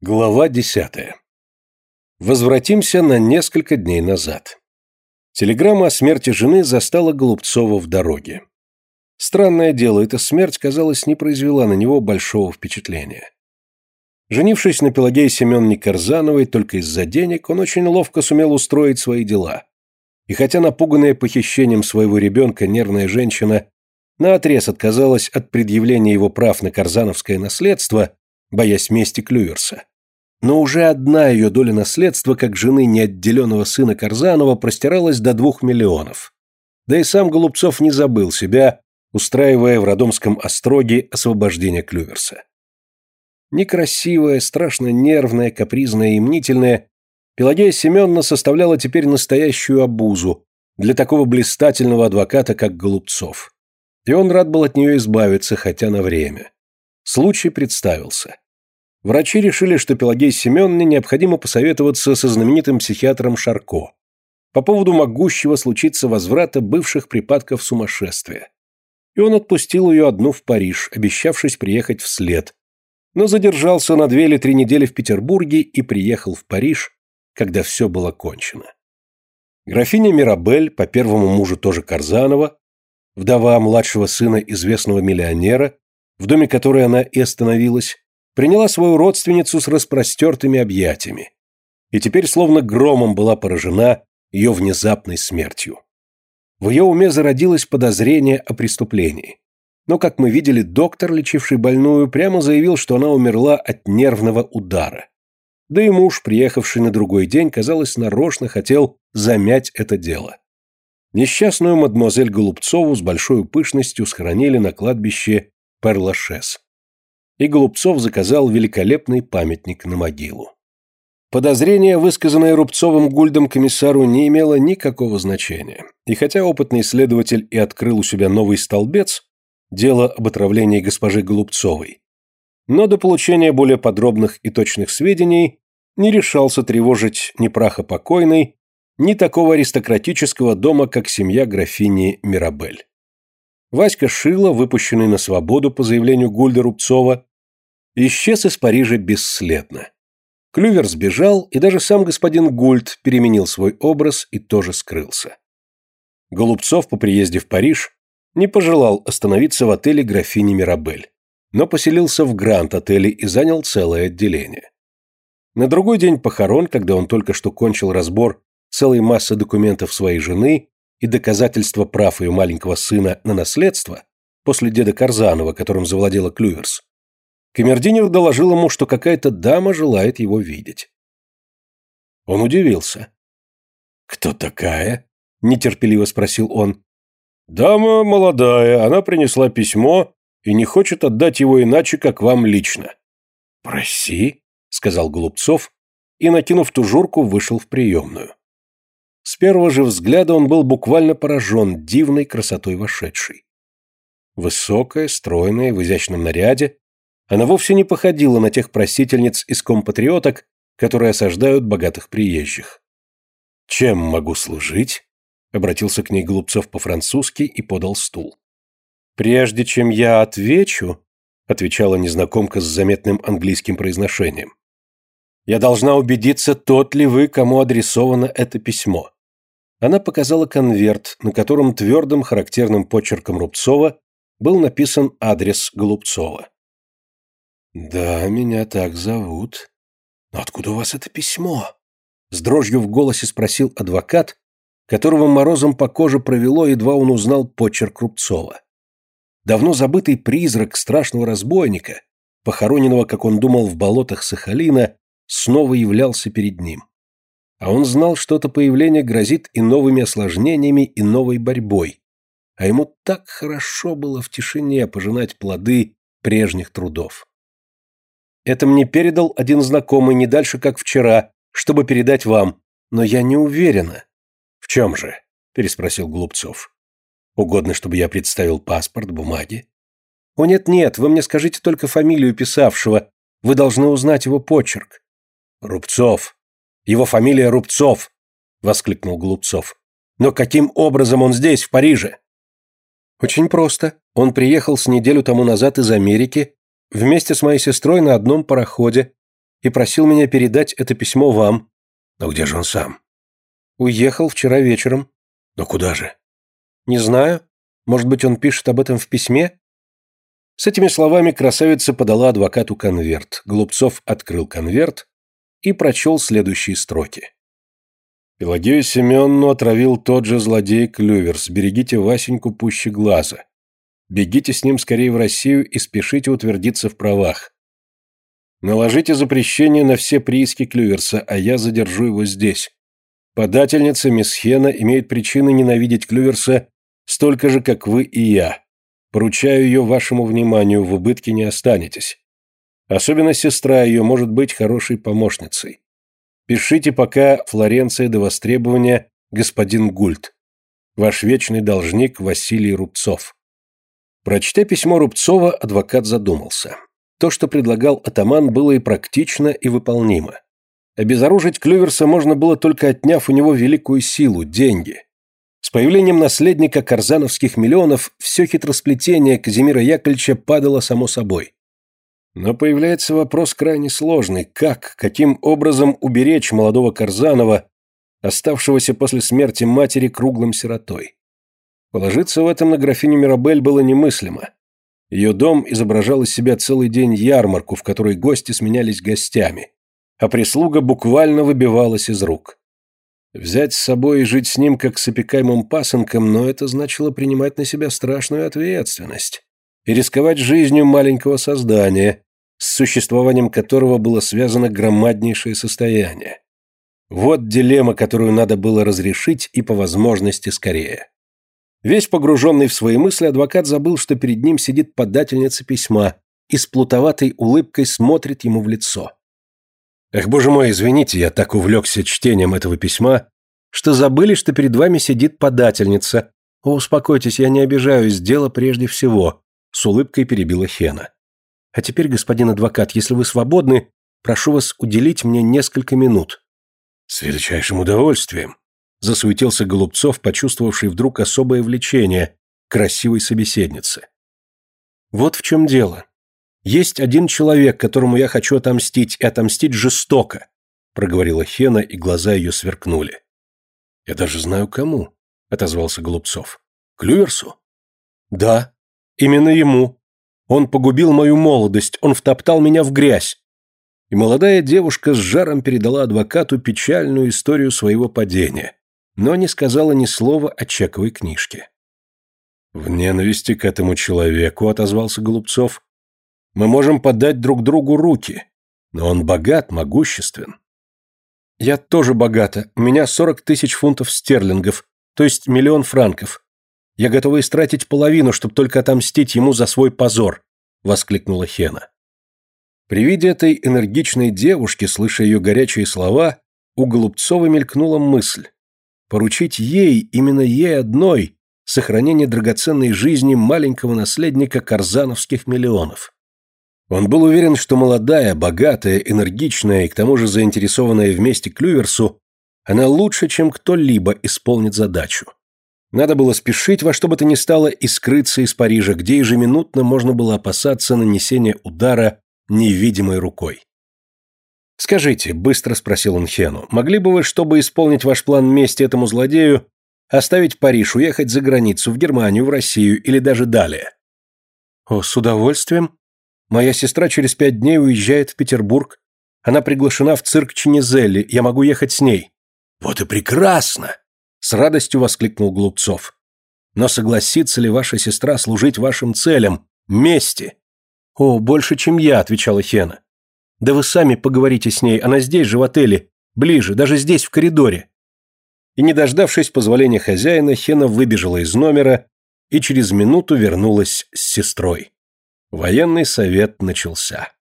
Глава десятая. Возвратимся на несколько дней назад. Телеграмма о смерти жены застала Голубцова в дороге. Странное дело, эта смерть, казалось, не произвела на него большого впечатления. Женившись на Пелагее Семеновне Корзановой только из-за денег, он очень ловко сумел устроить свои дела. И хотя напуганная похищением своего ребенка нервная женщина наотрез отказалась от предъявления его прав на корзановское наследство, боясь мести Клюверса. Но уже одна ее доля наследства, как жены неотделенного сына Корзанова, простиралась до двух миллионов. Да и сам Голубцов не забыл себя, устраивая в Родомском остроге освобождение Клюверса. Некрасивая, страшно нервная, капризная и мнительная, Пелагея Семеновна составляла теперь настоящую обузу для такого блистательного адвоката, как Голубцов. И он рад был от нее избавиться, хотя на время. Случай представился. Врачи решили, что Пелагее Семеновне необходимо посоветоваться со знаменитым психиатром Шарко по поводу могущего случиться возврата бывших припадков сумасшествия. И он отпустил ее одну в Париж, обещавшись приехать вслед, но задержался на две или три недели в Петербурге и приехал в Париж, когда все было кончено. Графиня Мирабель, по первому мужу тоже Карзанова, вдова младшего сына известного миллионера, в доме которой она и остановилась, приняла свою родственницу с распростертыми объятиями и теперь словно громом была поражена ее внезапной смертью. В ее уме зародилось подозрение о преступлении. Но, как мы видели, доктор, лечивший больную, прямо заявил, что она умерла от нервного удара. Да и муж, приехавший на другой день, казалось, нарочно хотел замять это дело. Несчастную мадемуазель Голубцову с большой пышностью схоронили на кладбище Перлашес. И Голубцов заказал великолепный памятник на могилу. Подозрение, высказанное Рубцовым Гульдом комиссару, не имело никакого значения. И хотя опытный следователь и открыл у себя новый столбец, дело об отравлении госпожи Голубцовой, но до получения более подробных и точных сведений не решался тревожить ни праха покойной, ни такого аристократического дома, как семья графини Мирабель. Васька Шила, выпущенный на свободу по заявлению Гульда Рубцова, исчез из Парижа бесследно. Клювер сбежал, и даже сам господин Гульд переменил свой образ и тоже скрылся. Голубцов по приезде в Париж не пожелал остановиться в отеле графини Мирабель, но поселился в Гранд-отеле и занял целое отделение. На другой день похорон, когда он только что кончил разбор целой массы документов своей жены и доказательства прав ее маленького сына на наследство после деда Карзанова, которым завладела Клюверс, камердинер доложил ему, что какая-то дама желает его видеть. Он удивился. «Кто такая?» – нетерпеливо спросил он. «Дама молодая, она принесла письмо и не хочет отдать его иначе, как вам лично». «Проси», – сказал Голубцов и, накинув тужурку, вышел в приемную. С первого же взгляда он был буквально поражен дивной красотой вошедшей. Высокая, стройная, в изящном наряде, она вовсе не походила на тех просительниц из компатриоток, которые осаждают богатых приезжих. «Чем могу служить?» — обратился к ней Голубцов по-французски и подал стул. «Прежде чем я отвечу», — отвечала незнакомка с заметным английским произношением, «я должна убедиться, тот ли вы, кому адресовано это письмо. Она показала конверт, на котором твердым характерным почерком Рубцова был написан адрес Голубцова. «Да, меня так зовут. Но откуда у вас это письмо?» С дрожью в голосе спросил адвокат, которого морозом по коже провело, едва он узнал почерк Рубцова. Давно забытый призрак страшного разбойника, похороненного, как он думал, в болотах Сахалина, снова являлся перед ним. А он знал, что это появление грозит и новыми осложнениями, и новой борьбой. А ему так хорошо было в тишине пожинать плоды прежних трудов. Это мне передал один знакомый не дальше, как вчера, чтобы передать вам, но я не уверена. В чем же? переспросил Глупцов. Угодно, чтобы я представил паспорт, бумаги? О нет-нет, вы мне скажите только фамилию писавшего. Вы должны узнать его почерк. Рубцов, его фамилия Рубцов!» — воскликнул Голубцов. «Но каким образом он здесь, в Париже?» «Очень просто. Он приехал с неделю тому назад из Америки вместе с моей сестрой на одном пароходе. и просил меня передать это письмо вам. Но где же он сам? Уехал вчера вечером. Но куда же? Не знаю. Может быть, он пишет об этом в письме? С этими словами красавица подала адвокату конверт. Голубцов открыл конверт и прочел следующие строки. Пелагею Семенну отравил тот же злодей Клюверс. Берегите Васеньку пуще глаза. Бегите с ним скорее в Россию и спешите утвердиться в правах. Наложите запрещение на все прииски Клюверса, а я задержу его здесь. Подательница мисс Хена имеет причины ненавидеть Клюверса столько же, как вы и я. Поручаю ее вашему вниманию, в убытке не останетесь. Особенно сестра ее может быть хорошей помощницей. Пишите пока Флоренция до востребования господин Гульт. Ваш вечный должник Василий Рубцов. Прочтя письмо Рубцова, адвокат задумался. То, что предлагал атаман, было и практично, и выполнимо. Обезоружить Клюверса можно было только отняв у него великую силу – деньги. С появлением наследника карзановских миллионов все хитросплетение Казимира Яковлевича падало само собой. Но появляется вопрос крайне сложный. Как, каким образом уберечь молодого Карзанова, оставшегося после смерти матери круглым сиротой? Положиться в этом на графиню Мирабель было немыслимо. Ее дом изображал из себя целый день ярмарку, в которой гости сменялись гостями, а прислуга буквально выбивалась из рук. Взять с собой и жить с ним, как с опекаемым пасынком, но это значило принимать на себя страшную ответственность и рисковать жизнью маленького создания, с существованием которого было связано громаднейшее состояние. Вот дилемма, которую надо было разрешить и по возможности скорее. Весь погруженный в свои мысли адвокат забыл, что перед ним сидит подательница письма и с плутоватой улыбкой смотрит ему в лицо. Эх, боже мой, извините, я так увлекся чтением этого письма, что забыли, что перед вами сидит подательница. О, успокойтесь, я не обижаюсь, дело прежде всего. С улыбкой перебила Хена. А теперь, господин адвокат, если вы свободны, прошу вас уделить мне несколько минут. С величайшим удовольствием. Засуетился Голубцов, почувствовавший вдруг особое влечение к красивой собеседнице. Вот в чем дело. Есть один человек, которому я хочу отомстить, и отомстить жестоко, проговорила Хена, и глаза ее сверкнули. Я даже знаю кому, отозвался Голубцов. Клюверсу? Да, Именно ему. Он погубил мою молодость, он втоптал меня в грязь. И молодая девушка с жаром передала адвокату печальную историю своего падения, но не сказала ни слова о чековой книжке. «В ненависти к этому человеку», — отозвался Голубцов, — «мы можем подать друг другу руки, но он богат, могуществен». «Я тоже богата, у меня сорок тысяч фунтов стерлингов, то есть миллион франков. Я готова истратить половину, чтобы только отомстить ему за свой позор», — воскликнула Хена. При виде этой энергичной девушки, слыша ее горячие слова, у Голубцова мелькнула мысль. Поручить ей, именно ей одной, сохранение драгоценной жизни маленького наследника карзановских миллионов. Он был уверен, что молодая, богатая, энергичная и к тому же заинтересованная вместе Клюверсу, она лучше, чем кто-либо исполнит задачу. Надо было спешить во что бы то ни стало и скрыться из Парижа, где ежеминутно можно было опасаться нанесения удара невидимой рукой. «Скажите», — быстро спросил он Хену, — «могли бы вы, чтобы исполнить ваш план мести этому злодею, оставить Париж, уехать за границу, в Германию, в Россию или даже далее?» «О, с удовольствием. Моя сестра через пять дней уезжает в Петербург. Она приглашена в цирк Чинезелли, я могу ехать с ней». «Вот и прекрасно!» С радостью воскликнул Глупцов. Но согласится ли ваша сестра служить вашим целям, мести? О, больше, чем я, отвечала Хена. Да вы сами поговорите с ней, она здесь же в отеле, ближе, даже здесь в коридоре. И не дождавшись позволения хозяина, Хена выбежала из номера и через минуту вернулась с сестрой. Военный совет начался.